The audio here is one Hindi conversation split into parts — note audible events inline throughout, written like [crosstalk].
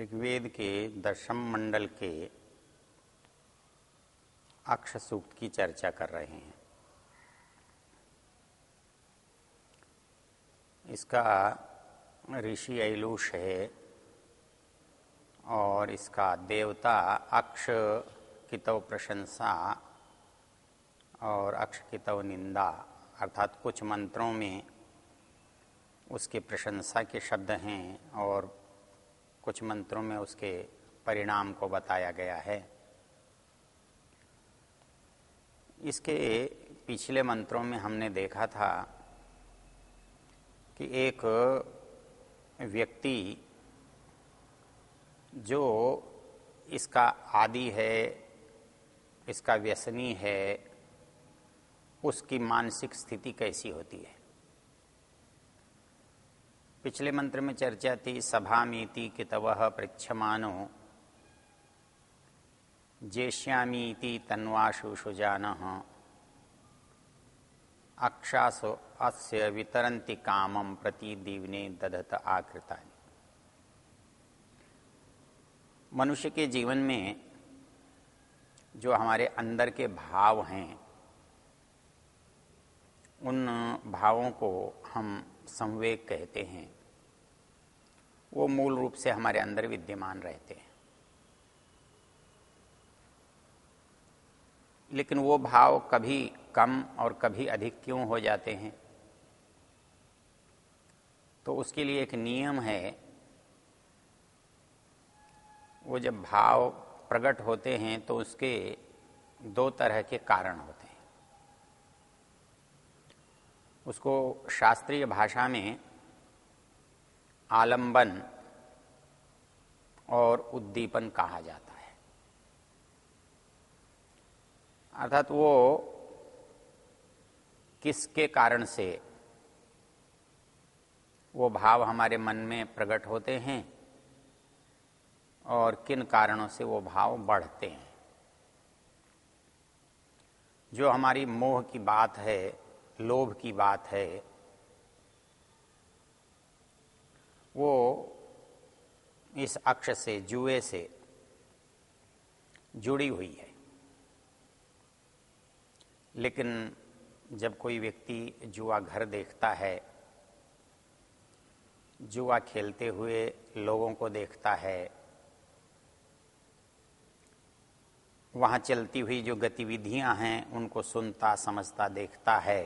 ऋग्वेद के दशम मंडल के अक्ष सूक्त की चर्चा कर रहे हैं। इसका ऋषि ऐलूष है और इसका देवता अक्ष कितव प्रशंसा और अक्ष कितव निंदा, अर्थात कुछ मंत्रों में उसके प्रशंसा के शब्द हैं और कुछ मंत्रों में उसके परिणाम को बताया गया है। इसके पिछले मंत्रों में हमने देखा था कि एक व्यक्ति जो इसका आदि है, इसका व्यसनी है, उसकी मानसिक स्थिति कैसी होती है? पिछले मंत्र में चर्चा थी सभा मीति कितव पृछमानो जेष्यामीति तन्वाशु सुजान अक्षासो अस्य वितरन्ति कामम प्रति दीवने दधत आकृता मनुष्य के जीवन में जो हमारे अंदर के भाव हैं, उन भावों को हम संवेग कहते हैं। वो मूल रूप से हमारे अंदर विद्यमान रहते हैं। लेकिन वो भाव कभी कम और कभी अधिक क्यों हो जाते हैं? तो उसके लिए एक नियम है, वो जब भाव प्रकट होते हैं तो उसके दो तरह के कारण होते हैं। उसको शास्त्रीय भाषा में आलंबन और उद्दीपन कहा जाता है। अर्थात वो किसके कारण से वो भाव हमारे मन में प्रकट होते हैं और किन कारणों से वो भाव बढ़ते हैं। जो हमारी मोह की बात है, लोभ की बात है, वो इस अक्ष से, जुए से जुड़ी हुई है। लेकिन जब कोई व्यक्ति जुआ घर देखता है, जुआ खेलते हुए लोगों को देखता है, वहाँ चलती हुई जो गतिविधियाँ हैं उनको सुनता, समझता, देखता है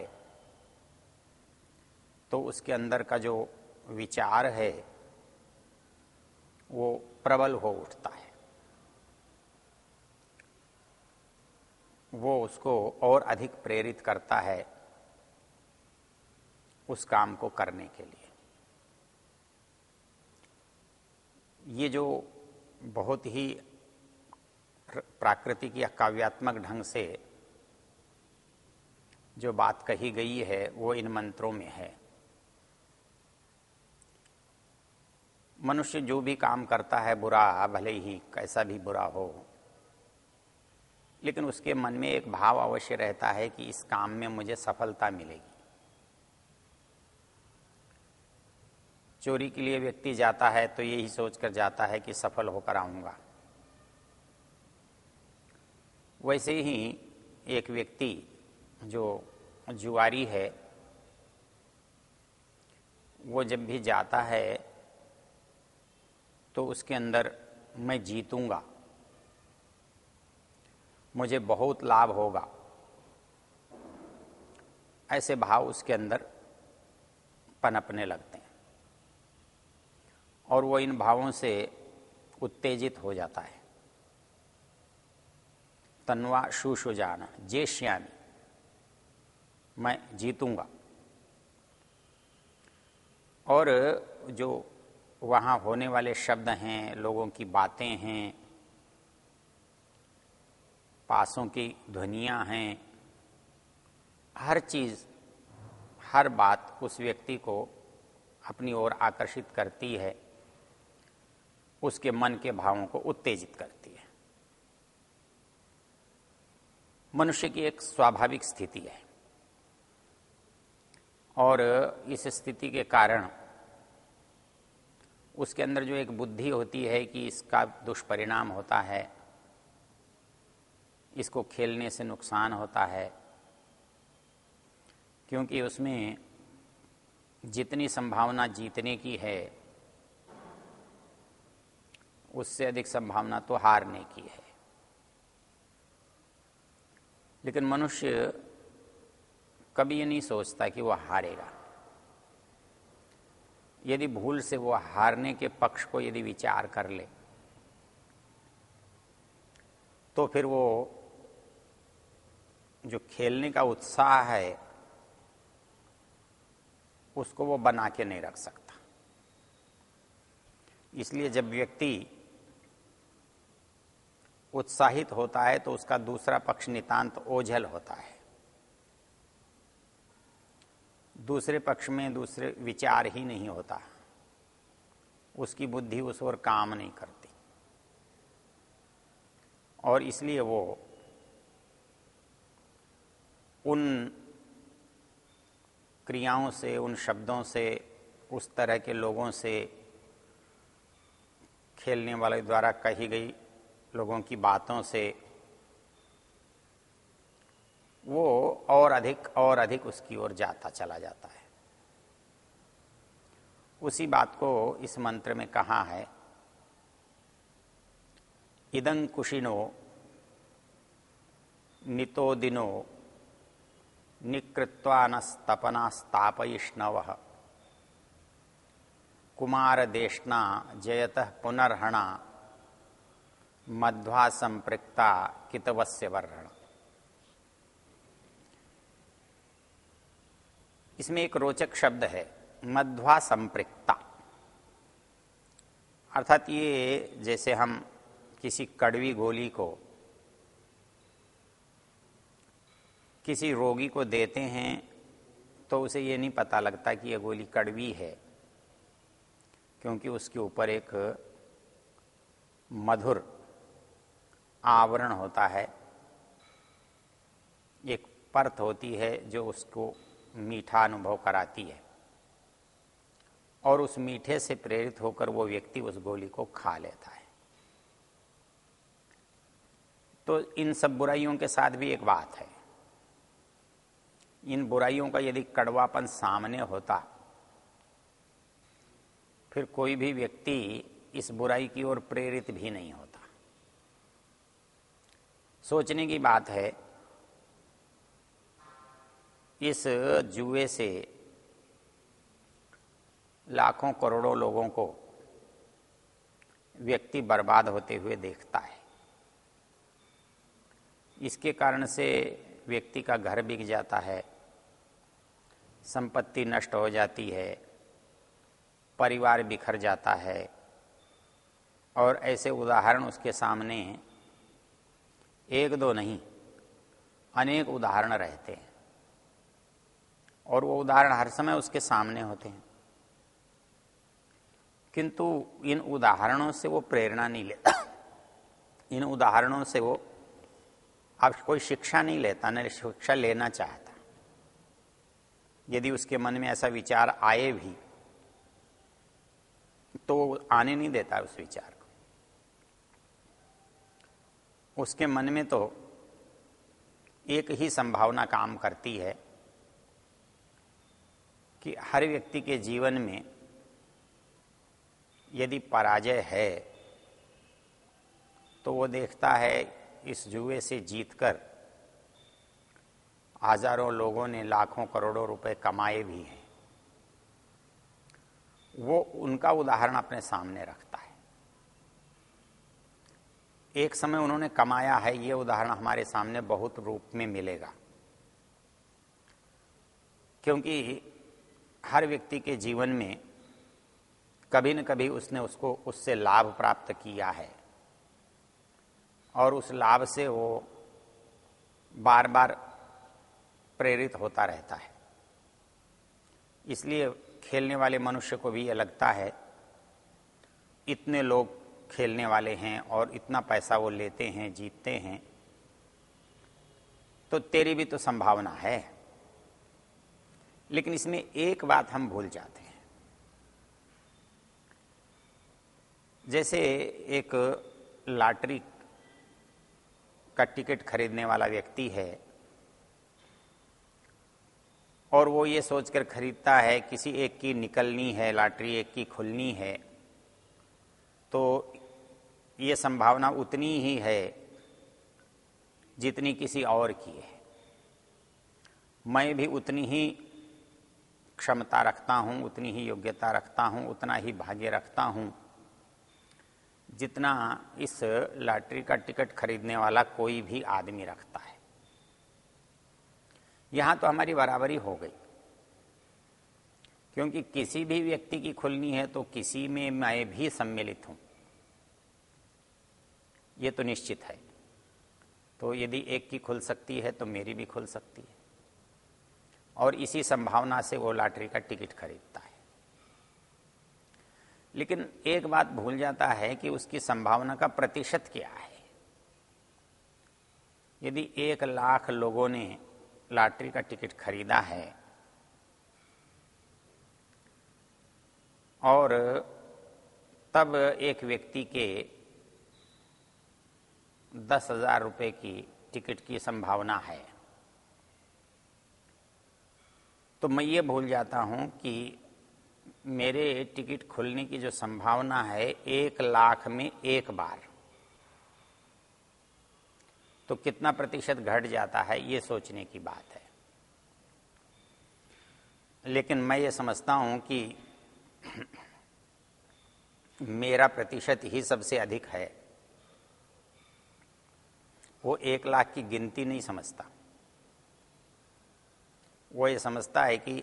तो उसके अंदर का जो विचार है, वो प्रबल हो उठता है। वो उसको और अधिक प्रेरित करता है उस काम को करने के लिए। ये जो बहुत ही प्राकृतिक या काव्यात्मक ढंग से जो बात कही गई है, वो इन मंत्रों में है। मनुष्य जो भी काम करता है, बुरा भले ही कैसा भी बुरा हो लेकिन उसके मन में एक भाव अवश्य रहता है कि इस काम में मुझे सफलता मिलेगी। चोरी के लिए व्यक्ति जाता है तो यही सोचकर जाता है कि सफल होकर आऊँगा। वैसे ही एक व्यक्ति जो जुआरी है, वो जब भी जाता है तो उसके अंदर मैं जीतूँगा। मुझे बहुत लाभ होगा। ऐसे भाव उसके अंदर पनपने लगते हैं। और वो इन भावों से उत्तेजित हो जाता है। तनवा सुजाना जेश्यामी मैं जीतूँगा। और जो वहाँ होने वाले शब्द हैं, लोगों की बातें हैं पासों की ध्वनियाँ हैं। हर चीज़, हर बात उस व्यक्ति को अपनी ओर आकर्षित करती है। उसके मन के भावों को उत्तेजित करती है। मनुष्य की एक स्वाभाविक स्थिति है। और इस स्थिति के कारण उसके अंदर जो एक बुद्धि होती है कि इसका दुष्परिणाम होता है इसको खेलने से नुकसान होता है, क्योंकि उसमें जितनी संभावना जीतने की है, उससे अधिक संभावना तो हारने की है। लेकिन मनुष्य कभी ये नहीं सोचता कि वह हारेगा। यदि भूल से वो हारने के पक्ष को यदि विचार कर ले तो फिर वो जो खेलने का उत्साह है, उसको वो बना के नहीं रख सकता। इसलिए जब व्यक्ति उत्साहित होता है तो उसका दूसरा पक्ष नितांत ओझल होता है। दूसरे पक्ष में दूसरे विचार ही नहीं होता। उसकी बुद्धि उस ओर काम नहीं करती। और इसलिए वो उन क्रियाओं से, उन शब्दों से, उस तरह के लोगों से खेलने वाले द्वारा कही गई लोगों की बातों से वो और अधिक और अधिक उसकी ओर जाता, चला जाता है। उसी बात को इस मंत्र में कहा है, इदं कुशिनो, नितो दिनो निकृत्वानस्तपनास्तापयिष्णव। कुमार देशना जयत पुनर्हणा मध्वा संपृक्ता कितवस्य वर्ण। इसमें एक रोचक शब्द है मध्वा संपृक्ता अर्थात ये जैसे हम किसी कड़वी गोली को किसी रोगी को देते हैं तो उसे ये नहीं पता लगता कि यह गोली कड़वी है, क्योंकि उसके ऊपर एक मधुर आवरण होता है, एक परत होती है जो उसको मीठा अनुभव कराती है, और उस मीठे से प्रेरित होकर वो व्यक्ति उस गोली को खा लेता है। तो इन सब बुराइयों के साथ भी एक बात है इन बुराइयों का यदि कड़वापन सामने होता, फिर कोई भी व्यक्ति इस बुराई की ओर प्रेरित भी नहीं होता। सोचने की बात है, इस जुए से लाखों करोड़ों लोगों को व्यक्ति बर्बाद होते हुए देखता है। इसके कारण से व्यक्ति का घर बिक जाता है, संपत्ति नष्ट हो जाती है, परिवार बिखर जाता है, और ऐसे उदाहरण उसके सामने एक दो नहीं, अनेक उदाहरण रहते हैं, और वो उदाहरण हर समय उसके सामने होते हैं। किंतु इन उदाहरणों से वो प्रेरणा नहीं लेता [coughs] इन उदाहरणों से वो अब कोई शिक्षा नहीं लेता, न शिक्षा लेना चाहता। यदि उसके मन में ऐसा विचार आए भी तो आने नहीं देता उस विचार को। उसके मन में तो एक ही संभावना काम करती है कि हर व्यक्ति के जीवन में यदि पराजय है तो वो देखता है इस जुए से जीतकर हज़ारों लोगों ने लाखों करोड़ों रुपए कमाए भी हैं। वो उनका उदाहरण अपने सामने रखता है। एक समय उन्होंने कमाया है, ये उदाहरण हमारे सामने बहुत रूप में मिलेगा। क्योंकि हर व्यक्ति के जीवन में कभी न कभी उसने उसको, उससे लाभ प्राप्त किया है। और उस लाभ से वो बार बार प्रेरित होता रहता है। इसलिए खेलने वाले मनुष्य को भी यह लगता है, इतने लोग खेलने वाले हैं और इतना पैसा वो लेते हैं, जीतते हैं तो तेरी भी तो संभावना है। लेकिन इसमें एक बात हम भूल जाते हैं। जैसे एक लॉटरी का टिकट खरीदने वाला व्यक्ति है और वो ये सोचकर खरीदता है, किसी एक की निकलनी है, लॉटरी एक की खुलनी है तो ये संभावना उतनी ही है जितनी किसी और की है। मैं भी उतनी ही क्षमता रखता हूँ, उतनी ही योग्यता रखता हूँ, उतना ही भाग्य रखता हूँ। जितना इस लॉटरी का टिकट खरीदने वाला कोई भी आदमी रखता है। यहाँ तो हमारी बराबरी हो गई। क्योंकि किसी भी व्यक्ति की खुलनी है तो किसी में मैं भी सम्मिलित हूँ। यह तो निश्चित है। तो यदि एक की खुल सकती है तो मेरी भी खुल सकती है। और इसी संभावना से वो लॉटरी का टिकट खरीदता है। लेकिन एक बात भूल जाता है कि उसकी संभावना का प्रतिशत क्या है। यदि एक लाख लोगों ने लॉटरी का टिकट खरीदा है और तब एक व्यक्ति के दस हज़ार रुपये की टिकट की संभावना है तो मैं ये भूल जाता हूँ कि मेरे टिकट खुलने की जो संभावना है, एक लाख में एक बार। तो कितना प्रतिशत घट जाता है, ये सोचने की बात है। लेकिन मैं ये समझता हूँ कि मेरा प्रतिशत ही सबसे अधिक है। वो एक लाख की गिनती नहीं समझता। वो ये समझता है कि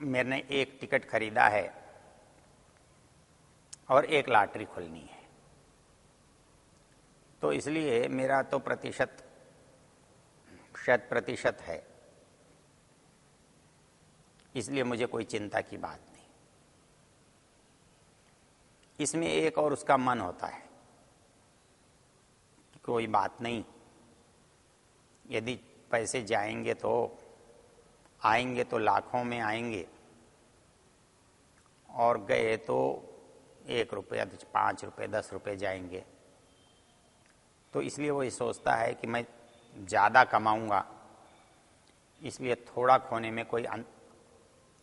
मैंने एक टिकट खरीदा है और एक लॉटरी खुलनी है। तो इसलिए मेरा तो प्रतिशत, शत प्रतिशत है। इसलिए मुझे कोई चिंता की बात नहीं। इसमें एक और उसका मन होता है कोई बात नहीं, यदि पैसे जाएँगे तो आएँगे तो लाखों में आएँगे। और गए तो एक रुपया पाँच रुपये, दस रुपये जाएँगे। तो इसलिए वो ये सोचता है कि मैं ज़्यादा कमाऊँगा। इसलिए थोड़ा खोने में कोई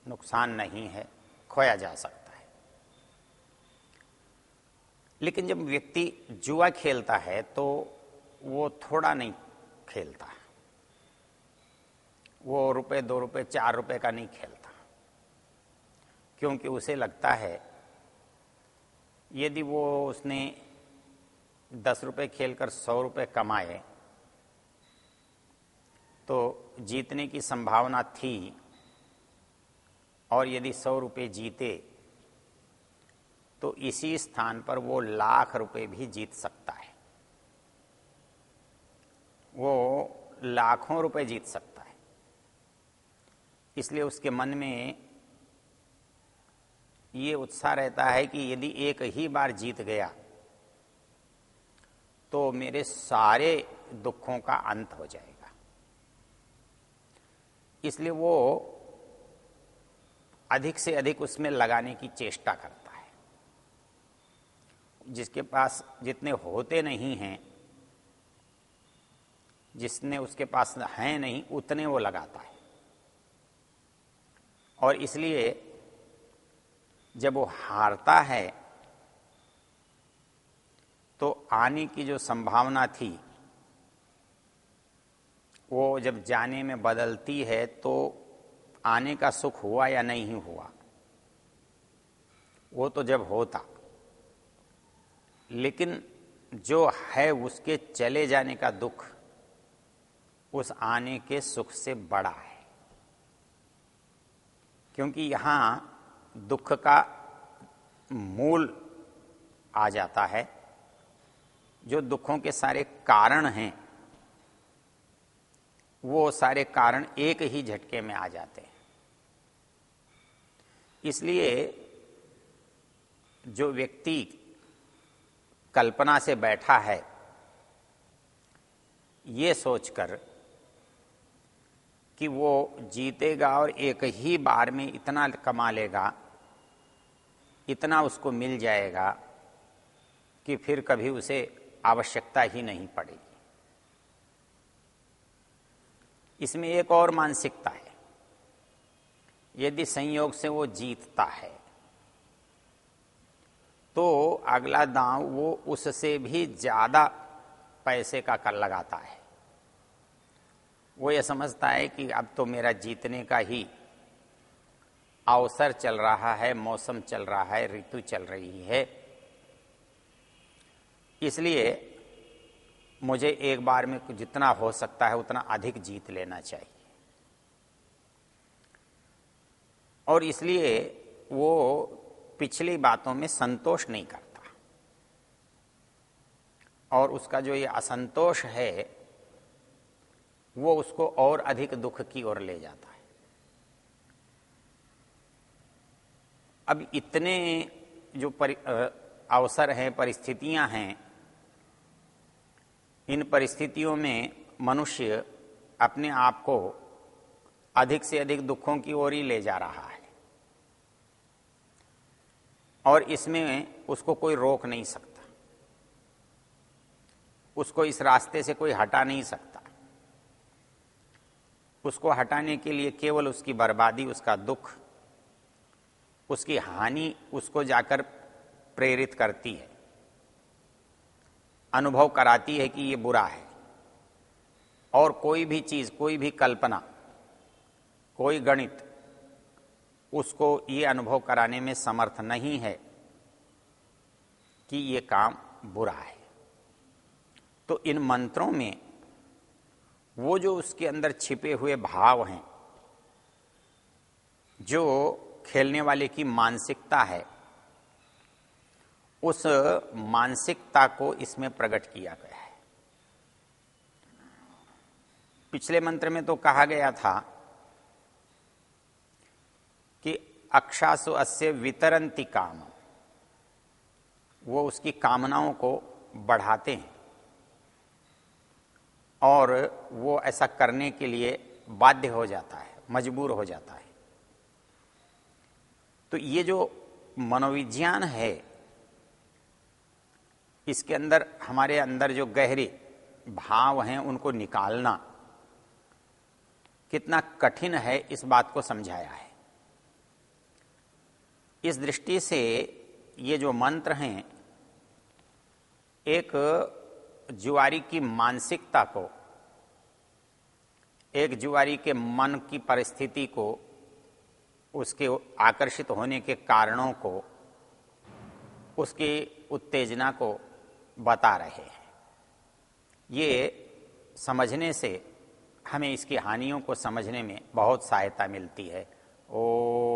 नुकसान नहीं है, खोया जा सकता है। लेकिन जब व्यक्ति जुआ खेलता है तो वो थोड़ा नहीं खेलता। वो रुपए, दो रुपए, चार रुपए का नहीं खेलता। क्योंकि उसे लगता है, यदि वो उसने दस रुपए खेलकर सौ रुपए कमाए तो जीतने की संभावना थी, और यदि सौ रुपये जीते तो इसी स्थान पर वो लाख रुपए भी जीत सकता है। वो लाखों रुपए जीत सकता है। इसलिए उसके मन में ये उत्साह रहता है कि यदि एक ही बार जीत गया तो मेरे सारे दुखों का अंत हो जाएगा। इसलिए वो अधिक से अधिक उसमें लगाने की चेष्टा करता है। जिसके पास जितने होते नहीं हैं, जिसने उसके पास हैं नहीं, उतने वो लगाता है। और इसलिए जब वो हारता है तो आने की जो संभावना थी, वो जब जाने में बदलती है तो आने का सुख हुआ या नहीं हुआ? वो तो जब होता। लेकिन जो है उसके चले जाने का दुख, उस आने के सुख से बड़ा है। क्योंकि यहाँ दुख का मूल आ जाता है। जो दुखों के सारे कारण हैं, वो सारे कारण एक ही झटके में आ जाते हैं। इसलिए जो व्यक्ति कल्पना से बैठा है, ये सोचकर कि वो जीतेगा और एक ही बार में इतना कमा लेगा, इतना उसको मिल जाएगा कि फिर कभी उसे आवश्यकता ही नहीं पड़ेगी। इसमें एक और मानसिकता है। यदि संयोग से वो जीतता है तो अगला दांव वो उससे भी ज़्यादा पैसे का कर लगाता है। वो ये समझता है कि अब तो मेरा जीतने का ही अवसर चल रहा है, मौसम चल रहा है, ऋतु चल रही है। इसलिए मुझे एक बार में जितना हो सकता है, उतना अधिक जीत लेना चाहिए। और इसलिए वो पिछली बातों में संतोष नहीं करता। और उसका जो ये असंतोष है वो उसको और अधिक दुख की ओर ले जाता है। अब इतने जो अवसर हैं, परिस्थितियाँ हैं, इन परिस्थितियों में मनुष्य अपने आप को अधिक से अधिक दुखों की ओर ही ले जा रहा है। और इसमें उसको कोई रोक नहीं सकता। उसको इस रास्ते से कोई हटा नहीं सकता। उसको हटाने के लिए केवल उसकी बर्बादी, उसका दुख, उसकी हानि उसको जाकर प्रेरित करती है। अनुभव कराती है कि ये बुरा है। और कोई भी चीज़, कोई भी कल्पना, कोई गणित उसको ये अनुभव कराने में समर्थ नहीं है कि ये काम बुरा है। तो इन मंत्रों में वो जो उसके अंदर छिपे हुए भाव हैं, जो खेलने वाले की मानसिकता है, उस मानसिकता को इसमें प्रकट किया गया है। पिछले मंत्र में तो कहा गया था कि अक्षासु अस्य वितरंती काम। वो उसकी कामनाओं को बढ़ाते हैं। और वो ऐसा करने के लिए बाध्य हो जाता है, मजबूर हो जाता है। तो ये जो मनोविज्ञान है, इसके अंदर, हमारे अंदर जो गहरे भाव हैं, उनको निकालना कितना कठिन है, इस बात को समझाया है। इस दृष्टि से ये जो मंत्र हैं, एक जुआरी की मानसिकता को एक जुआरी के मन की परिस्थिति को, उसके आकर्षित होने के कारणों को, उसकी उत्तेजना को बता रहे हैं। ये समझने से हमें इसकी हानियों को समझने में बहुत सहायता मिलती है। ओ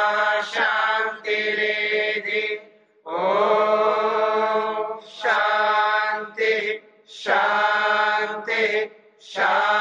Tchau.